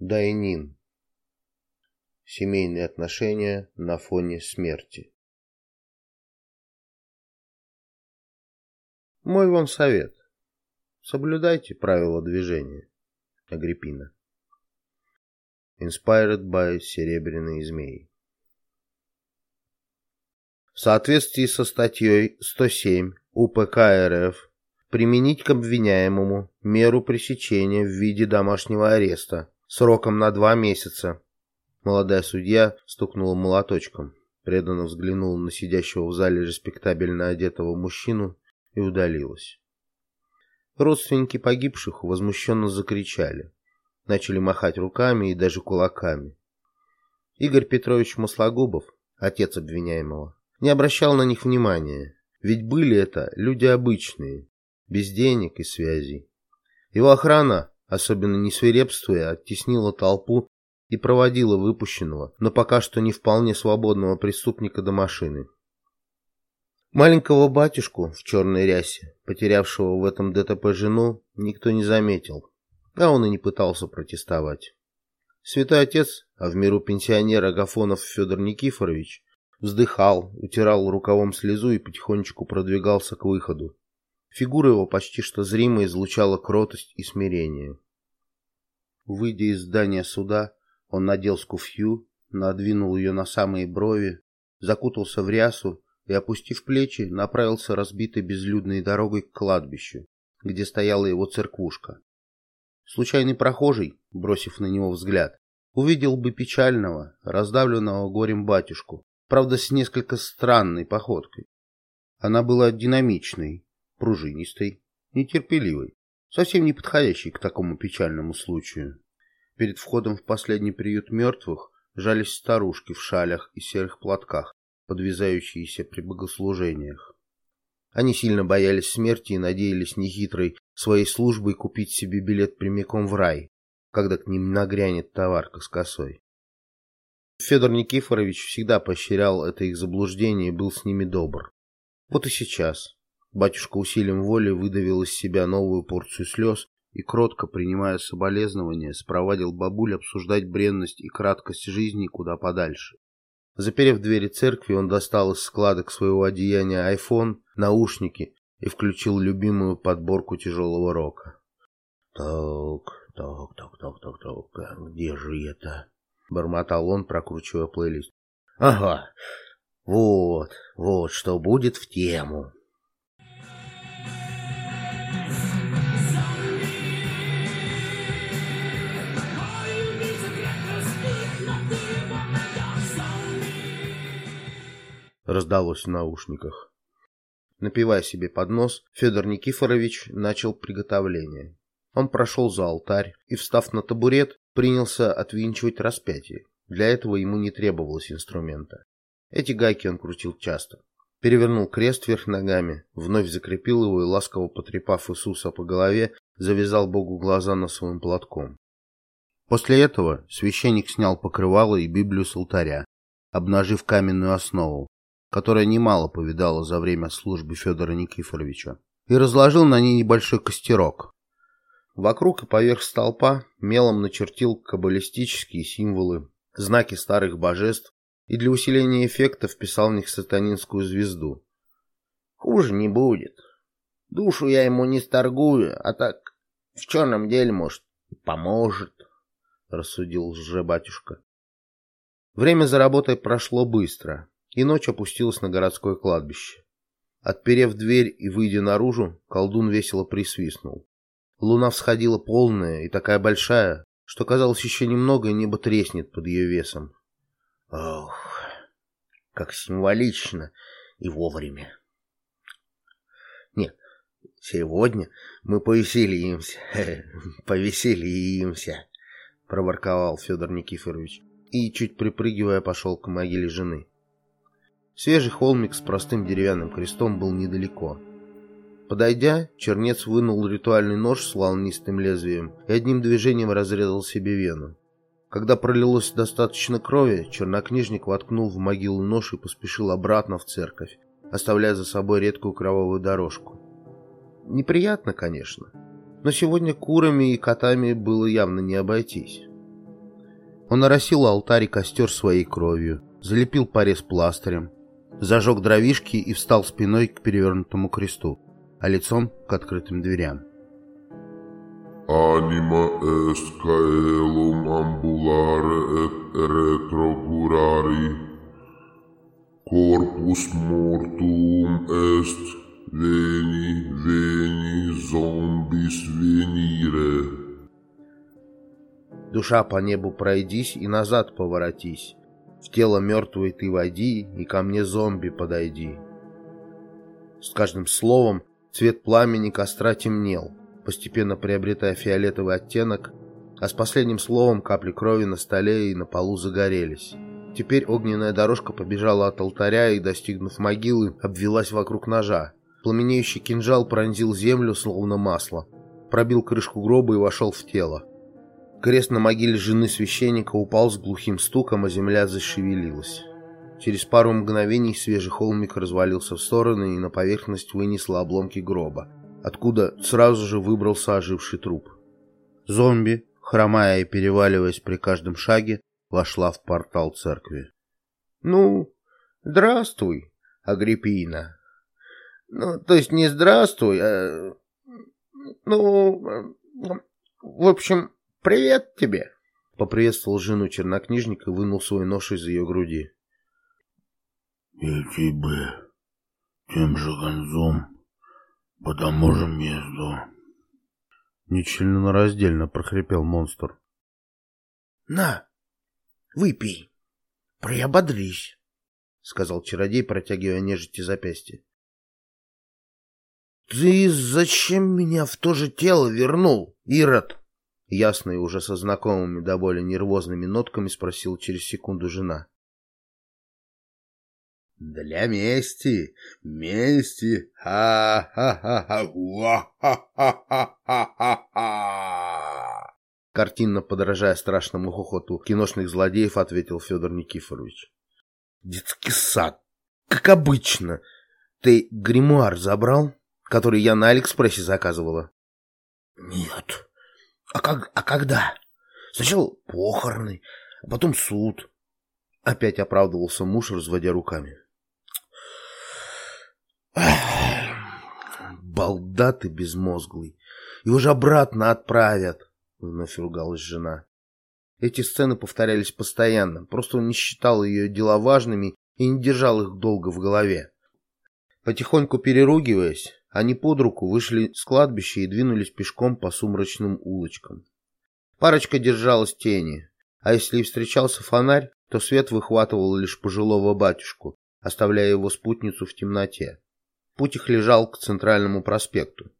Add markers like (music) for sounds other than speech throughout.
Дайнин. Семейные отношения на фоне смерти. Мой вам совет. Соблюдайте правила движения. Агриппина. Inspired by Серебряные змеи. В соответствии со статьей 107 УПК РФ применить к обвиняемому меру пресечения в виде домашнего ареста сроком на два месяца. Молодая судья стукнула молоточком, преданно взглянула на сидящего в зале респектабельно одетого мужчину и удалилась. Родственники погибших возмущенно закричали, начали махать руками и даже кулаками. Игорь Петрович Маслогубов, отец обвиняемого, не обращал на них внимания, ведь были это люди обычные, без денег и связей. Его охрана особенно не свирепствуя, оттеснила толпу и проводила выпущенного, но пока что не вполне свободного преступника до машины. Маленького батюшку в черной рясе, потерявшего в этом ДТП жену, никто не заметил, а он и не пытался протестовать. Святой отец, а в миру пенсионер Агафонов Федор Никифорович, вздыхал, утирал рукавом слезу и потихонечку продвигался к выходу. Фигура его почти что зримо излучала кротость и смирение. Выйдя из здания суда, он надел скуфью, надвинул ее на самые брови, закутался в рясу и, опустив плечи, направился разбитой безлюдной дорогой к кладбищу, где стояла его церквушка. Случайный прохожий, бросив на него взгляд, увидел бы печального, раздавленного горем батюшку, правда, с несколько странной походкой. Она была динамичной, пружинистой, нетерпеливой, совсем не подходящей к такому печальному случаю. Перед входом в последний приют мертвых жались старушки в шалях и серых платках, подвязающиеся при богослужениях. Они сильно боялись смерти и надеялись нехитрой своей службой купить себе билет прямиком в рай, когда к ним нагрянет товарка с косой. Федор Никифорович всегда поощрял это их заблуждение и был с ними добр. Вот и сейчас. Батюшка усилием воли выдавил из себя новую порцию слез и, кротко принимая соболезнования, спровадил бабуль обсуждать бренность и краткость жизни куда подальше. Заперев двери церкви, он достал из складок своего одеяния айфон, наушники и включил любимую подборку тяжелого рока. «Так, так, так, так, так, так, где же это?» — бормотал он, прокручивая плейлист. «Ага, вот, вот что будет в тему». Раздалось в наушниках. Напивая себе под нос, Федор Никифорович начал приготовление. Он прошел за алтарь и, встав на табурет, принялся отвинчивать распятие. Для этого ему не требовалось инструмента. Эти гайки он крутил часто. Перевернул крест вверх ногами, вновь закрепил его и, ласково потрепав Иисуса по голове, завязал Богу глаза носовым платком. После этого священник снял покрывало и Библию с алтаря, обнажив каменную основу, которая немало повидала за время службы Федора Никифоровича, и разложил на ней небольшой костерок. Вокруг и поверх столпа мелом начертил каббалистические символы, знаки старых божеств и для усиления эффекта вписал в них сатанинскую звезду. Хуже не будет. Душу я ему не сторгую, а так в черном деле, может, поможет, рассудил лже-батюшка. Время за работой прошло быстро и ночь опустилась на городское кладбище. Отперев дверь и выйдя наружу, колдун весело присвистнул. Луна всходила полная и такая большая, что казалось еще немного, и небо треснет под ее весом. Ох, как символично и вовремя. Нет, сегодня мы повеселимся, (laughs) повеселимся, проворковал Федор Никифорович и, чуть припрыгивая, пошел к могиле жены. Свежий холмик с простым деревянным крестом был недалеко. Подойдя, чернец вынул ритуальный нож с волнистым лезвием и одним движением разрезал себе вену. Когда пролилось достаточно крови, чернокнижник воткнул в могилу нож и поспешил обратно в церковь, оставляя за собой редкую кровавую дорожку. Неприятно, конечно, но сегодня курами и котами было явно не обойтись. Он оросил алтарь и костер своей кровью, залепил порез пластырем, зажег дровишки и встал спиной к перевернутому кресту, а лицом к открытым дверям. Caelum ambulare et retrocurari. Corpus mortuum est veni, veni, zombis venire. Душа по небу пройдись и назад поворотись. В тело мертвое ты войди и ко мне зомби подойди. С каждым словом цвет пламени костра темнел постепенно приобретая фиолетовый оттенок, а с последним словом капли крови на столе и на полу загорелись. Теперь огненная дорожка побежала от алтаря и, достигнув могилы, обвелась вокруг ножа. Пламенеющий кинжал пронзил землю, словно масло, пробил крышку гроба и вошел в тело. Крест на могиле жены священника упал с глухим стуком, а земля зашевелилась. Через пару мгновений свежий холмик развалился в стороны и на поверхность вынесло обломки гроба откуда сразу же выбрался оживший труп. Зомби, хромая и переваливаясь при каждом шаге, вошла в портал церкви. — Ну, здравствуй, Агриппина. Ну, то есть не здравствуй, а... Ну, в общем, привет тебе. Поприветствовал жену чернокнижник и вынул свой нож из ее груди. — И тебе тем же концом по тому же месту. Нечленораздельно прохрипел монстр. На, выпей, приободрись, сказал чародей, протягивая нежити запястье. Ты зачем меня в то же тело вернул, Ирод? Ясно и уже со знакомыми довольно нервозными нотками спросил через секунду жена. «Для мести! Мести! Ха-ха-ха-ха! Картинно подражая страшному хохоту киношных злодеев, ответил Федор Никифорович. «Детский сад! Как обычно! Ты гримуар забрал, который я на Алиэкспрессе заказывала?» «Нет», а как, а когда? Сначала похороны, а потом суд. Опять оправдывался муж, разводя руками. Балда ты безмозглый. Его же обратно отправят, вновь ругалась жена. Эти сцены повторялись постоянно, просто он не считал ее дела важными и не держал их долго в голове. Потихоньку переругиваясь, они под руку вышли с кладбища и двинулись пешком по сумрачным улочкам. Парочка держалась тени, а если и встречался фонарь, то свет выхватывал лишь пожилого батюшку, оставляя его спутницу в темноте. Путь их лежал к центральному проспекту.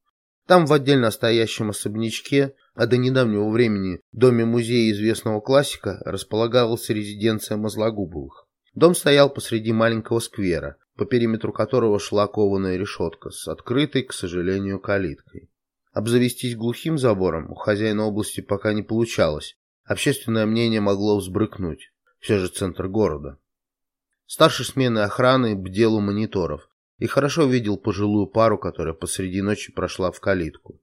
Там в отдельно стоящем особнячке, а до недавнего времени доме-музея известного классика, располагалась резиденция Мозлогубовых. Дом стоял посреди маленького сквера, по периметру которого шла кованая решетка с открытой, к сожалению, калиткой. Обзавестись глухим забором у хозяина области пока не получалось. Общественное мнение могло взбрыкнуть. Все же центр города. Старший смены охраны бдел у мониторов и хорошо видел пожилую пару, которая посреди ночи прошла в калитку.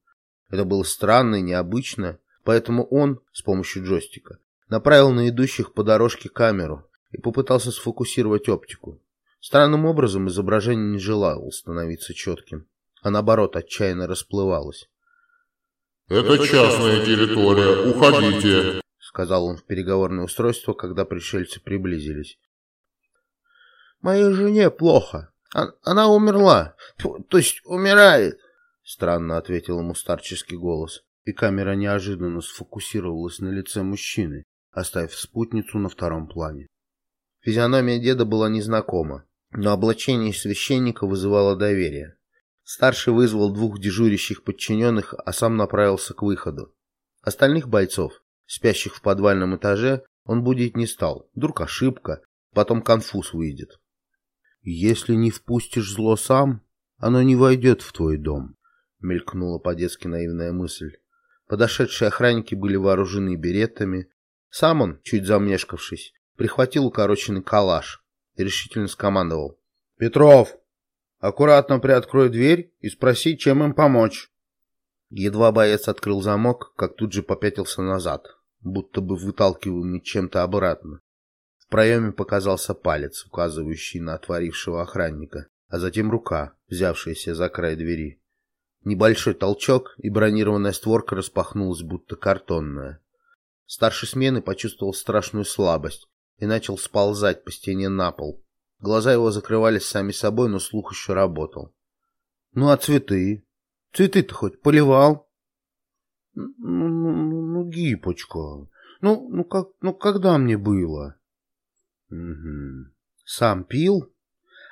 Это было странно и необычно, поэтому он, с помощью джойстика, направил на идущих по дорожке камеру и попытался сфокусировать оптику. Странным образом изображение не желало становиться четким, а наоборот отчаянно расплывалось. «Это частная территория, уходите!» — сказал он в переговорное устройство, когда пришельцы приблизились. «Моей жене плохо», она умерла. То есть умирает. Странно ответил ему старческий голос, и камера неожиданно сфокусировалась на лице мужчины, оставив спутницу на втором плане. Физиономия деда была незнакома, но облачение священника вызывало доверие. Старший вызвал двух дежурящих подчиненных, а сам направился к выходу. Остальных бойцов, спящих в подвальном этаже, он будить не стал. Вдруг ошибка, потом конфуз выйдет. «Если не впустишь зло сам, оно не войдет в твой дом», — мелькнула по-детски наивная мысль. Подошедшие охранники были вооружены беретами. Сам он, чуть замешкавшись, прихватил укороченный калаш решительно скомандовал. «Петров, аккуратно приоткрой дверь и спроси, чем им помочь». Едва боец открыл замок, как тут же попятился назад. будто бы выталкиваемый чем-то обратно. В проеме показался палец, указывающий на отворившего охранника, а затем рука, взявшаяся за край двери. Небольшой толчок, и бронированная створка распахнулась, будто картонная. Старший смены почувствовал страшную слабость и начал сползать по стене на пол. Глаза его закрывались сами собой, но слух еще работал. — Ну а цветы? Цветы-то хоть поливал? Ну, ну, ну, ну гипочка. Ну, ну как, ну когда мне было? Угу. Сам пил,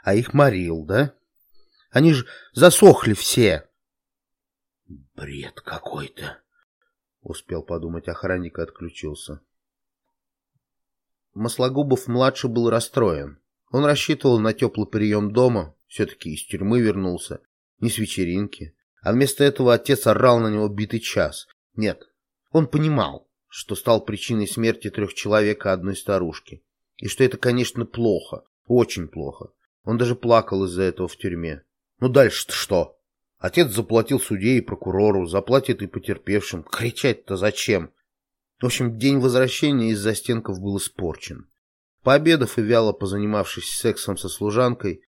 а их морил, да? Они же засохли все. Бред какой-то. Успел подумать охранник и отключился. Маслогубов-младший был расстроен. Он рассчитывал на теплый прием дома, все-таки из тюрьмы вернулся, не с вечеринки. А вместо этого отец орал на него битый час. Нет, он понимал, что стал причиной смерти трех человек и одной старушки. И что это, конечно, плохо, очень плохо. Он даже плакал из-за этого в тюрьме. Ну дальше-то что? Отец заплатил судье и прокурору, заплатит и потерпевшим. Кричать-то зачем? В общем, день возвращения из застенков был испорчен. Пообедав и вяло позанимавшись сексом со служанкой,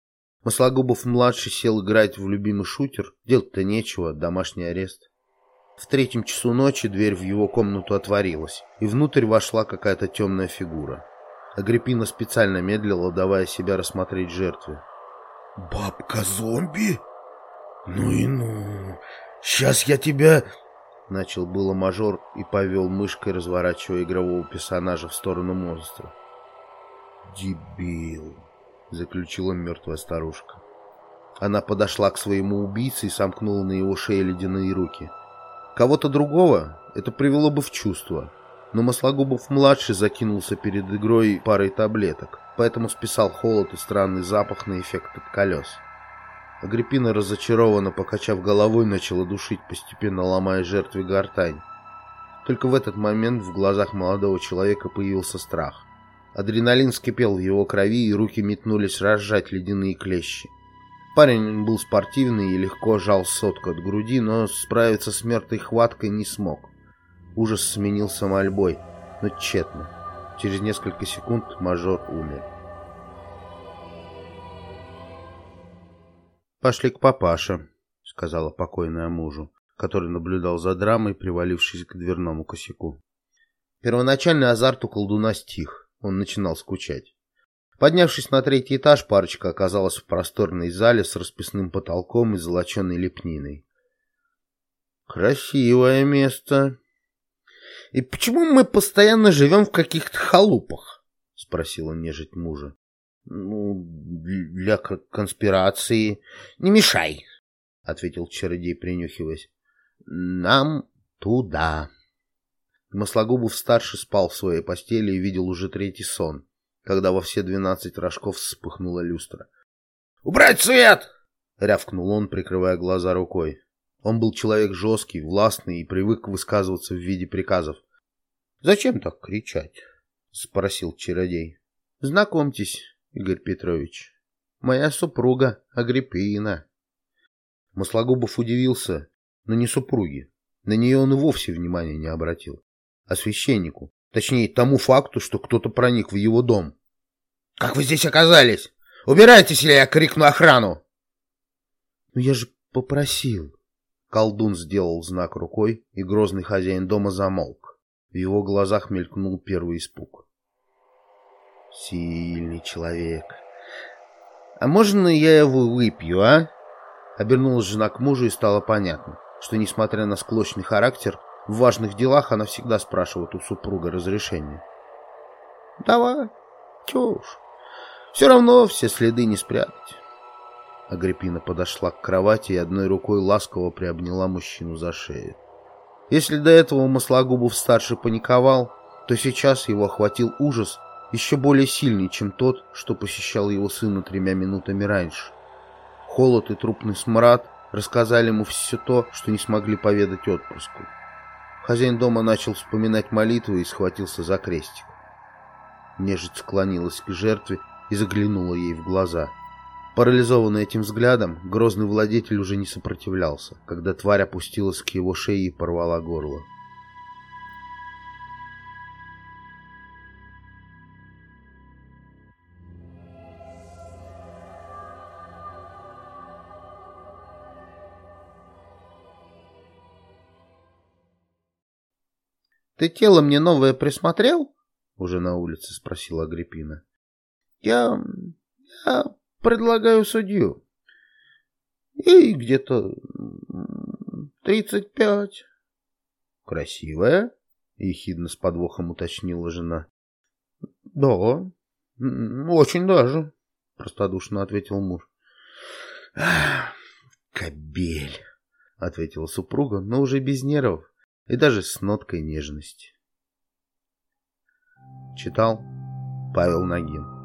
Маслогубов-младший сел играть в любимый шутер. Делать-то нечего, домашний арест. В третьем часу ночи дверь в его комнату отворилась, и внутрь вошла какая-то темная фигура. Агриппина специально медлила, давая себя рассмотреть жертве. «Бабка-зомби? Ну и ну! Сейчас я тебя...» Начал было мажор и повел мышкой, разворачивая игрового персонажа в сторону монстра. «Дебил!» — заключила мертвая старушка. Она подошла к своему убийце и сомкнула на его шее ледяные руки — Кого-то другого это привело бы в чувство, но Маслогубов-младший закинулся перед игрой парой таблеток, поэтому списал холод и странный запах на эффект от колес. Агриппина, разочарованно покачав головой, начала душить, постепенно ломая жертве гортань. Только в этот момент в глазах молодого человека появился страх. Адреналин скипел в его крови, и руки метнулись разжать ледяные клещи. Парень был спортивный и легко жал сотку от груди, но справиться с мертвой хваткой не смог. Ужас сменился мольбой, но тщетно. Через несколько секунд мажор умер. «Пошли к папаше», — сказала покойная мужу, который наблюдал за драмой, привалившись к дверному косяку. Первоначальный азарт у колдуна стих, он начинал скучать. Поднявшись на третий этаж, парочка оказалась в просторной зале с расписным потолком и золоченой лепниной. «Красивое место. И почему мы постоянно живем в каких-то халупах?» — спросила нежить мужа. «Ну, для конспирации. Не мешай!» — ответил чародей, принюхиваясь. «Нам туда». Маслогубов-старший спал в своей постели и видел уже третий сон когда во все двенадцать рожков вспыхнула люстра. «Убрать свет!» — рявкнул он, прикрывая глаза рукой. Он был человек жесткий, властный и привык высказываться в виде приказов. «Зачем так кричать?» — спросил чародей. «Знакомьтесь, Игорь Петрович, моя супруга Агриппина». Маслогубов удивился, но не супруге. На нее он и вовсе внимания не обратил, а священнику, точнее тому факту, что кто-то проник в его дом. «Как вы здесь оказались? Убирайтесь, или я крикну охрану!» «Ну я же попросил!» Колдун сделал знак рукой, и грозный хозяин дома замолк. В его глазах мелькнул первый испуг. «Сильный человек. А можно я его выпью, а?» Обернулась жена к мужу, и стало понятно, что, несмотря на склочный характер, в важных делах она всегда спрашивает у супруга разрешения. «Давай, чё уж». Все равно все следы не спрятать. Агриппина подошла к кровати и одной рукой ласково приобняла мужчину за шею. Если до этого Маслогубов-старший паниковал, то сейчас его охватил ужас еще более сильный, чем тот, что посещал его сына тремя минутами раньше. Холод и трупный смрад рассказали ему все то, что не смогли поведать отпрыску. Хозяин дома начал вспоминать молитвы и схватился за крестик. Нежить склонилась к жертве и заглянула ей в глаза. Парализованный этим взглядом, грозный владетель уже не сопротивлялся, когда тварь опустилась к его шее и порвала горло. Ты тело мне новое присмотрел? Уже на улице спросила Агриппина. Я... я предлагаю судью. И где-то тридцать пять. Красивая? Ехидно с подвохом уточнила жена. Да, очень даже, простодушно ответил муж. Кобель, ответила супруга, но уже без нервов и даже с ноткой нежности. Читал Павел Нагин